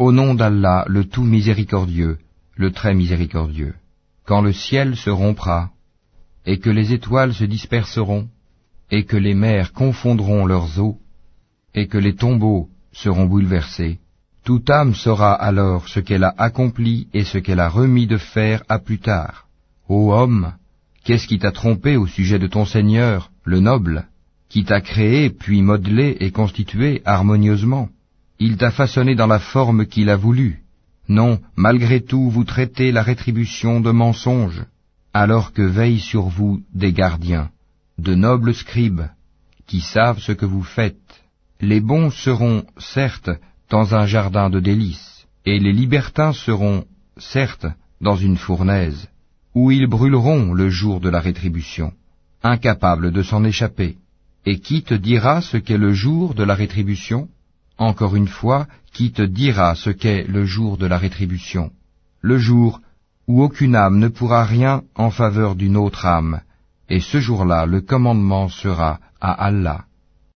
Au nom d'Allah, le tout miséricordieux, le très miséricordieux. Quand le ciel se rompra, et que les étoiles se disperseront, et que les mers confondront leurs eaux, et que les tombeaux seront bouleversés, toute âme saura alors ce qu'elle a accompli et ce qu'elle a remis de faire à plus tard. Ô homme, qu'est-ce qui t'a trompé au sujet de ton Seigneur, le noble, qui t'a créé, puis modelé et constitué harmonieusement? Il t'a façonné dans la forme qu'il a voulu. Non, malgré tout, vous traitez la rétribution de mensonge, alors que veillent sur vous des gardiens, de nobles scribes, qui savent ce que vous faites. Les bons seront, certes, dans un jardin de délices, et les libertins seront, certes, dans une fournaise, où ils brûleront le jour de la rétribution, incapables de s'en échapper. Et qui te dira ce qu'est le jour de la rétribution? Encore une fois, qui te dira ce qu'est le jour de la rétribution Le jour où aucune âme ne pourra rien en faveur d'une autre âme, et ce jour-là le commandement sera à Allah.